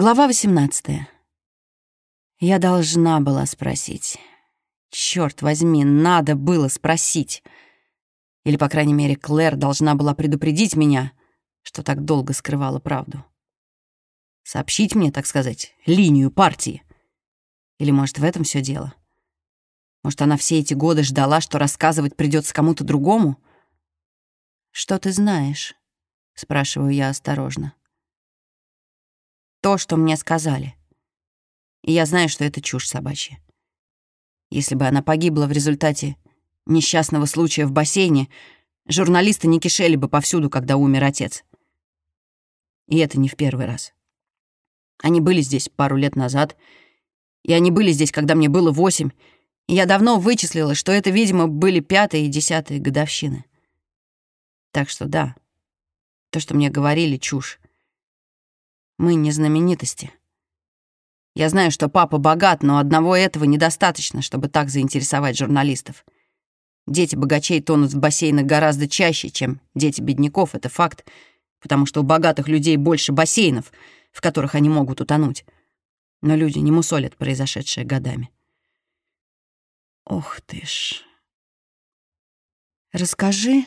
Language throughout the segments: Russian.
Глава 18. Я должна была спросить. Черт возьми, надо было спросить. Или, по крайней мере, Клэр должна была предупредить меня, что так долго скрывала правду. Сообщить мне, так сказать, линию партии. Или, может, в этом все дело? Может, она все эти годы ждала, что рассказывать придется кому-то другому? «Что ты знаешь?» — спрашиваю я осторожно. «То, что мне сказали. И я знаю, что это чушь собачья. Если бы она погибла в результате несчастного случая в бассейне, журналисты не кишели бы повсюду, когда умер отец. И это не в первый раз. Они были здесь пару лет назад, и они были здесь, когда мне было восемь, и я давно вычислила, что это, видимо, были пятые и десятые годовщины. Так что да, то, что мне говорили, чушь. Мы не знаменитости. Я знаю, что папа богат, но одного этого недостаточно, чтобы так заинтересовать журналистов. Дети богачей тонут в бассейнах гораздо чаще, чем дети бедняков, это факт, потому что у богатых людей больше бассейнов, в которых они могут утонуть. Но люди не мусолят произошедшее годами. Ох ты ж. Расскажи,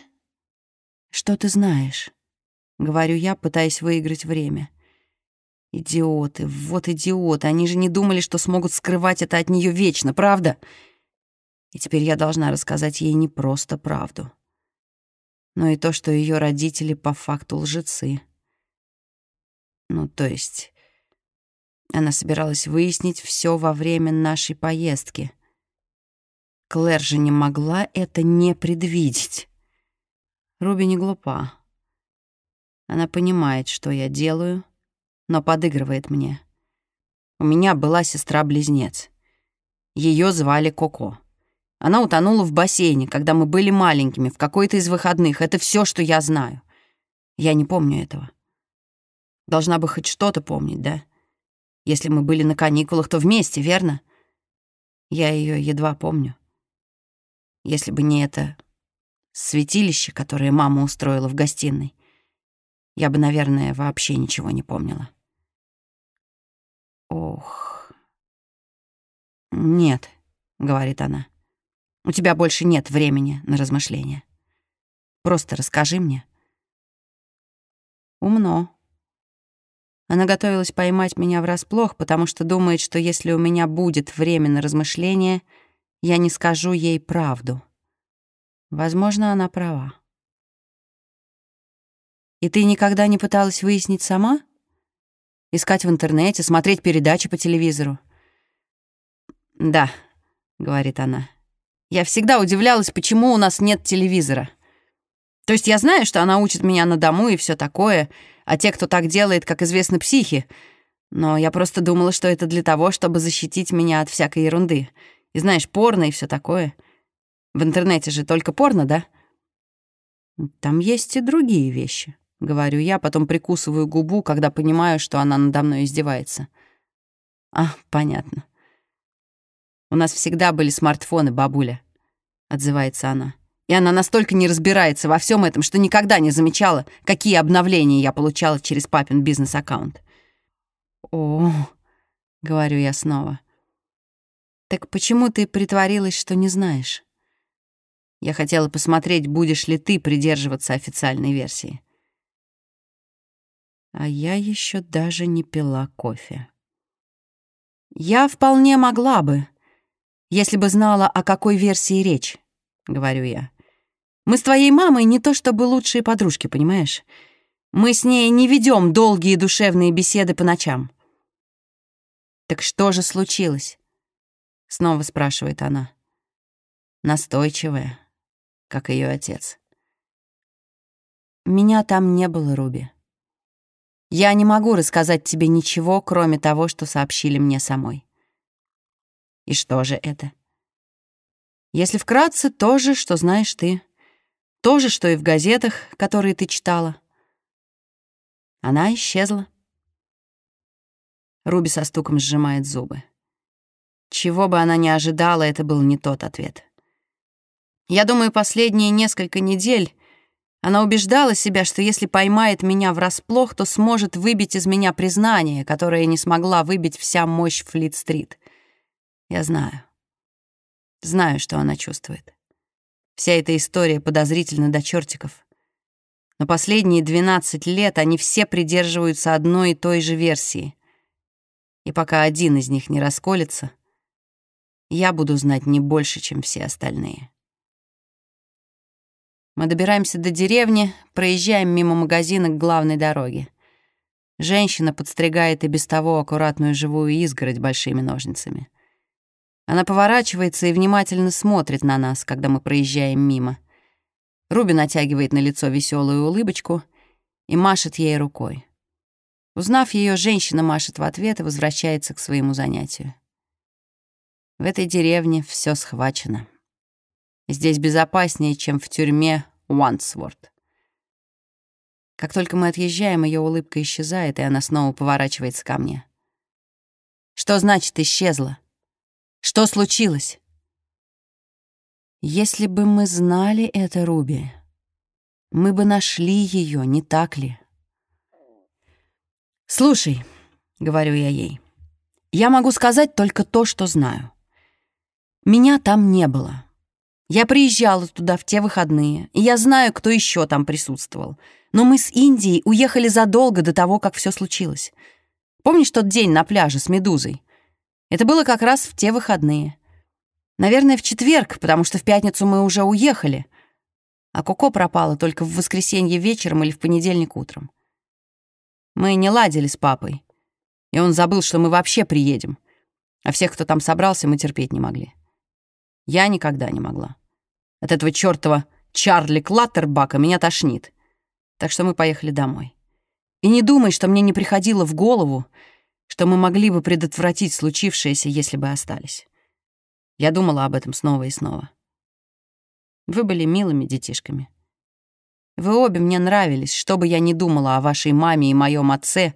что ты знаешь, говорю я, пытаясь выиграть время. Идиоты, вот идиоты. Они же не думали, что смогут скрывать это от нее вечно, правда? И теперь я должна рассказать ей не просто правду, но и то, что ее родители по факту лжецы. Ну, то есть, она собиралась выяснить все во время нашей поездки. Клэр же не могла это не предвидеть. Руби не глупа. Она понимает, что я делаю — но подыгрывает мне. У меня была сестра-близнец. Ее звали Коко. Она утонула в бассейне, когда мы были маленькими, в какой-то из выходных. Это все, что я знаю. Я не помню этого. Должна бы хоть что-то помнить, да? Если мы были на каникулах, то вместе, верно? Я ее едва помню. Если бы не это святилище, которое мама устроила в гостиной, я бы, наверное, вообще ничего не помнила. Ох. Нет, говорит она. У тебя больше нет времени на размышления. Просто расскажи мне. Умно. Она готовилась поймать меня врасплох, потому что думает, что если у меня будет время на размышления, я не скажу ей правду. Возможно, она права. И ты никогда не пыталась выяснить сама? Искать в интернете, смотреть передачи по телевизору. «Да», — говорит она, — «я всегда удивлялась, почему у нас нет телевизора. То есть я знаю, что она учит меня на дому и все такое, а те, кто так делает, как известно, психи. Но я просто думала, что это для того, чтобы защитить меня от всякой ерунды. И знаешь, порно и все такое. В интернете же только порно, да? Там есть и другие вещи. — говорю я, потом прикусываю губу, когда понимаю, что она надо мной издевается. «А, понятно. У нас всегда были смартфоны, бабуля», — отзывается она. И она настолько не разбирается во всем этом, что никогда не замечала, какие обновления я получала через папин бизнес-аккаунт. «О», — говорю я снова. «Так почему ты притворилась, что не знаешь?» Я хотела посмотреть, будешь ли ты придерживаться официальной версии. А я еще даже не пила кофе. «Я вполне могла бы, если бы знала, о какой версии речь», — говорю я. «Мы с твоей мамой не то чтобы лучшие подружки, понимаешь? Мы с ней не ведем долгие душевные беседы по ночам». «Так что же случилось?» — снова спрашивает она. Настойчивая, как ее отец. «Меня там не было, Руби». Я не могу рассказать тебе ничего, кроме того, что сообщили мне самой. И что же это? Если вкратце, то же, что знаешь ты. То же, что и в газетах, которые ты читала. Она исчезла. Руби со стуком сжимает зубы. Чего бы она ни ожидала, это был не тот ответ. Я думаю, последние несколько недель Она убеждала себя, что если поймает меня врасплох, то сможет выбить из меня признание, которое не смогла выбить вся мощь Флит-стрит. Я знаю. Знаю, что она чувствует. Вся эта история подозрительна до чертиков. Но последние 12 лет они все придерживаются одной и той же версии. И пока один из них не расколется, я буду знать не больше, чем все остальные. Мы добираемся до деревни, проезжаем мимо магазина к главной дороге. Женщина подстригает и без того аккуратную живую изгородь большими ножницами. Она поворачивается и внимательно смотрит на нас, когда мы проезжаем мимо. Руби натягивает на лицо веселую улыбочку и машет ей рукой. Узнав ее, женщина машет в ответ и возвращается к своему занятию. В этой деревне все схвачено. Здесь безопаснее, чем в тюрьме Уансворт. Как только мы отъезжаем, ее улыбка исчезает, и она снова поворачивается ко мне. «Что значит исчезла? Что случилось?» «Если бы мы знали это, Руби, мы бы нашли ее, не так ли?» «Слушай», — говорю я ей, — «я могу сказать только то, что знаю. Меня там не было. Я приезжала туда в те выходные, и я знаю, кто еще там присутствовал. Но мы с Индией уехали задолго до того, как все случилось. Помнишь тот день на пляже с Медузой? Это было как раз в те выходные. Наверное, в четверг, потому что в пятницу мы уже уехали. А Коко пропала только в воскресенье вечером или в понедельник утром. Мы не ладили с папой, и он забыл, что мы вообще приедем. А всех, кто там собрался, мы терпеть не могли. Я никогда не могла. От этого чёртова Чарли Клаттербака меня тошнит. Так что мы поехали домой. И не думай, что мне не приходило в голову, что мы могли бы предотвратить случившееся, если бы остались. Я думала об этом снова и снова. Вы были милыми детишками. Вы обе мне нравились, что бы я ни думала о вашей маме и моем отце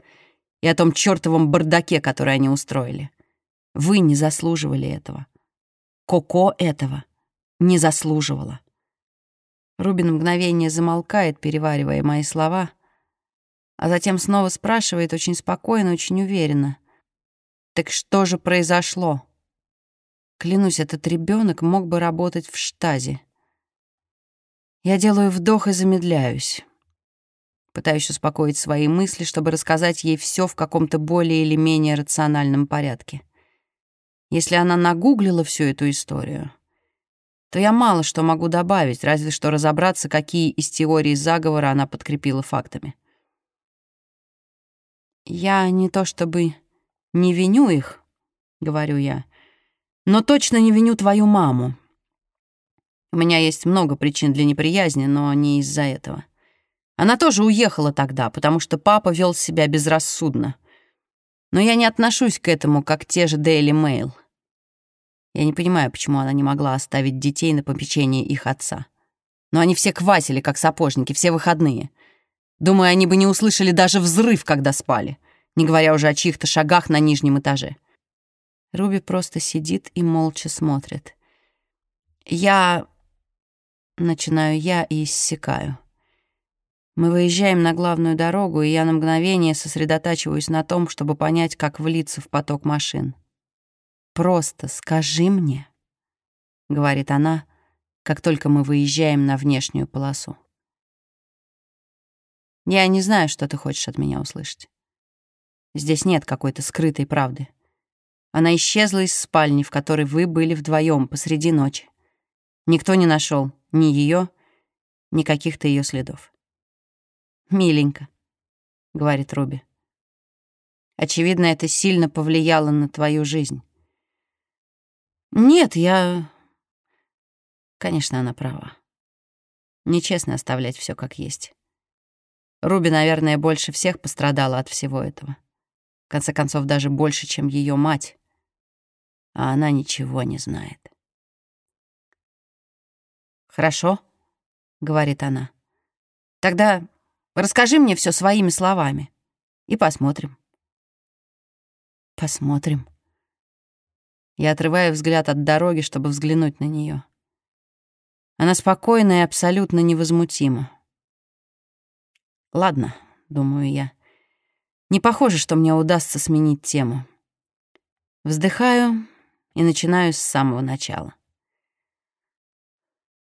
и о том чёртовом бардаке, который они устроили. Вы не заслуживали этого. Коко этого не заслуживала. Рубин мгновение замолкает, переваривая мои слова, а затем снова спрашивает очень спокойно, очень уверенно. «Так что же произошло?» Клянусь, этот ребенок мог бы работать в штазе. Я делаю вдох и замедляюсь. Пытаюсь успокоить свои мысли, чтобы рассказать ей все в каком-то более или менее рациональном порядке. Если она нагуглила всю эту историю, то я мало что могу добавить, разве что разобраться, какие из теорий заговора она подкрепила фактами. «Я не то чтобы не виню их», — говорю я, «но точно не виню твою маму. У меня есть много причин для неприязни, но не из-за этого. Она тоже уехала тогда, потому что папа вел себя безрассудно. Но я не отношусь к этому, как те же Daily Mail. Я не понимаю, почему она не могла оставить детей на попечение их отца. Но они все квасили, как сапожники, все выходные. Думаю, они бы не услышали даже взрыв, когда спали, не говоря уже о чьих-то шагах на нижнем этаже. Руби просто сидит и молча смотрит. Я... Начинаю я и иссякаю. Мы выезжаем на главную дорогу, и я на мгновение сосредотачиваюсь на том, чтобы понять, как влиться в поток машин. «Просто скажи мне», — говорит она, как только мы выезжаем на внешнюю полосу. «Я не знаю, что ты хочешь от меня услышать. Здесь нет какой-то скрытой правды. Она исчезла из спальни, в которой вы были вдвоем посреди ночи. Никто не нашел ни ее, ни каких-то ее следов. «Миленько», — говорит Руби. «Очевидно, это сильно повлияло на твою жизнь». «Нет, я...» Конечно, она права. Нечестно оставлять все как есть. Руби, наверное, больше всех пострадала от всего этого. В конце концов, даже больше, чем ее мать. А она ничего не знает. «Хорошо», — говорит она. «Тогда Расскажи мне все своими словами. И посмотрим. Посмотрим. Я отрываю взгляд от дороги, чтобы взглянуть на нее. Она спокойна и абсолютно невозмутима. Ладно, думаю я. Не похоже, что мне удастся сменить тему. Вздыхаю и начинаю с самого начала.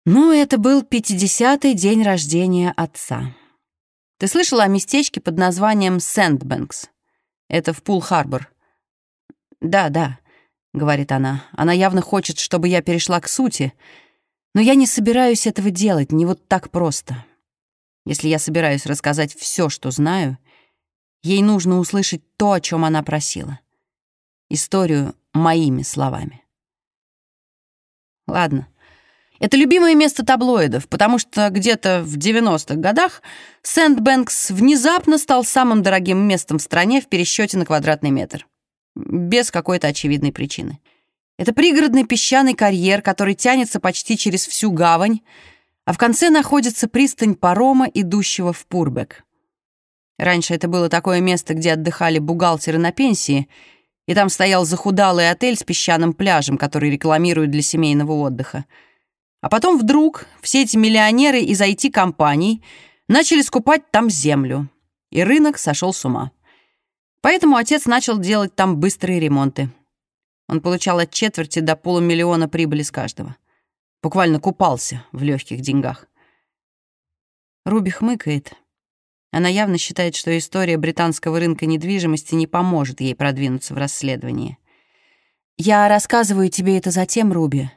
Ну, это был 50-й день рождения отца. Ты слышала о местечке под названием Сэндбэнкс? Это в Пул-Харбор. Да, да, говорит она. Она явно хочет, чтобы я перешла к сути, но я не собираюсь этого делать, не вот так просто. Если я собираюсь рассказать все, что знаю, ей нужно услышать то, о чем она просила. Историю моими словами. Ладно, это любимое место таблоидов, потому что где-то в 90-х годах Сэндбэнкс внезапно стал самым дорогим местом в стране в пересчете на квадратный метр. Без какой-то очевидной причины. Это пригородный песчаный карьер, который тянется почти через всю гавань, а в конце находится пристань парома, идущего в Пурбек. Раньше это было такое место, где отдыхали бухгалтеры на пенсии, и там стоял захудалый отель с песчаным пляжем, который рекламируют для семейного отдыха. А потом вдруг все эти миллионеры из IT-компаний начали скупать там землю, и рынок сошел с ума. Поэтому отец начал делать там быстрые ремонты. Он получал от четверти до полумиллиона прибыли с каждого. Буквально купался в легких деньгах. Руби хмыкает. Она явно считает, что история британского рынка недвижимости не поможет ей продвинуться в расследовании. «Я рассказываю тебе это затем, Руби»,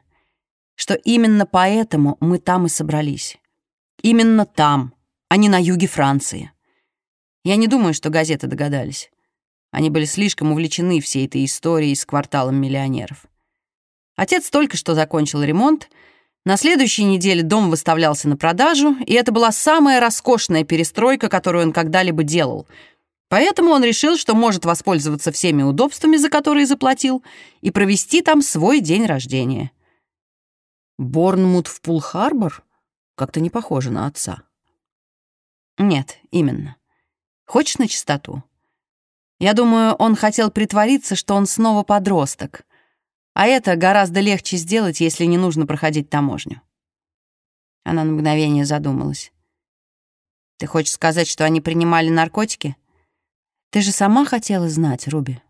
что именно поэтому мы там и собрались. Именно там, а не на юге Франции. Я не думаю, что газеты догадались. Они были слишком увлечены всей этой историей с кварталом миллионеров. Отец только что закончил ремонт, на следующей неделе дом выставлялся на продажу, и это была самая роскошная перестройка, которую он когда-либо делал. Поэтому он решил, что может воспользоваться всеми удобствами, за которые заплатил, и провести там свой день рождения. Борнмут в Пул-Харбор? Как-то не похоже на отца. Нет, именно. Хочешь на чистоту? Я думаю, он хотел притвориться, что он снова подросток. А это гораздо легче сделать, если не нужно проходить таможню. Она на мгновение задумалась. Ты хочешь сказать, что они принимали наркотики? Ты же сама хотела знать, Руби.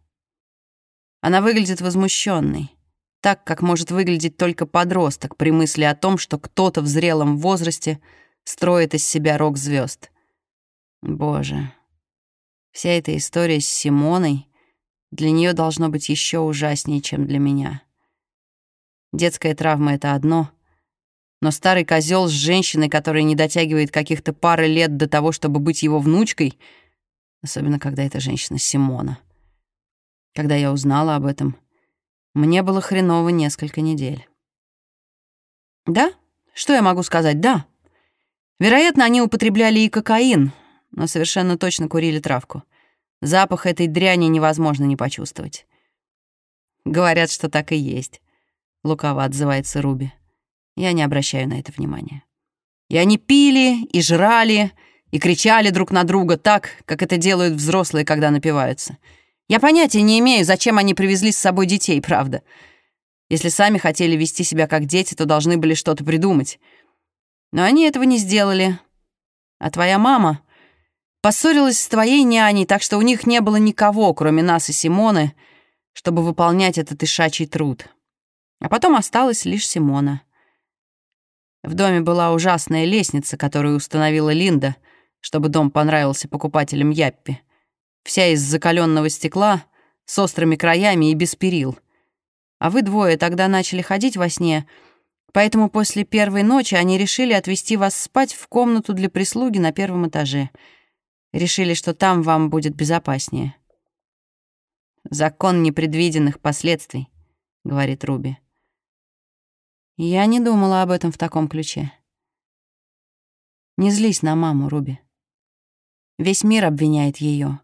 Она выглядит возмущенной так, как может выглядеть только подросток при мысли о том, что кто-то в зрелом возрасте строит из себя рок звезд. Боже, вся эта история с Симоной для нее должно быть еще ужаснее, чем для меня. Детская травма — это одно, но старый козел с женщиной, которая не дотягивает каких-то пары лет до того, чтобы быть его внучкой, особенно когда это женщина Симона. Когда я узнала об этом — мне было хреново несколько недель. Да? Что я могу сказать? Да. Вероятно, они употребляли и кокаин, но совершенно точно курили травку. Запах этой дряни невозможно не почувствовать. Говорят, что так и есть. Лукаво отзывается Руби. Я не обращаю на это внимания. И они пили, и жрали, и кричали друг на друга так, как это делают взрослые, когда напиваются — я понятия не имею, зачем они привезли с собой детей, правда. Если сами хотели вести себя как дети, то должны были что-то придумать. Но они этого не сделали. А твоя мама поссорилась с твоей няней, так что у них не было никого, кроме нас и Симоны, чтобы выполнять этот ишачий труд. А потом осталась лишь Симона. В доме была ужасная лестница, которую установила Линда, чтобы дом понравился покупателям Яппи вся из закаленного стекла, с острыми краями и без перил. А вы двое тогда начали ходить во сне, поэтому после первой ночи они решили отвезти вас спать в комнату для прислуги на первом этаже. Решили, что там вам будет безопаснее. «Закон непредвиденных последствий», — говорит Руби. Я не думала об этом в таком ключе. Не злись на маму, Руби. Весь мир обвиняет ее.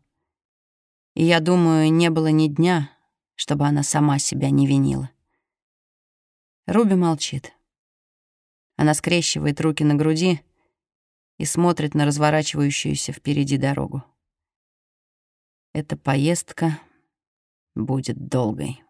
И я думаю, не было ни дня, чтобы она сама себя не винила. Руби молчит. Она скрещивает руки на груди и смотрит на разворачивающуюся впереди дорогу. Эта поездка будет долгой.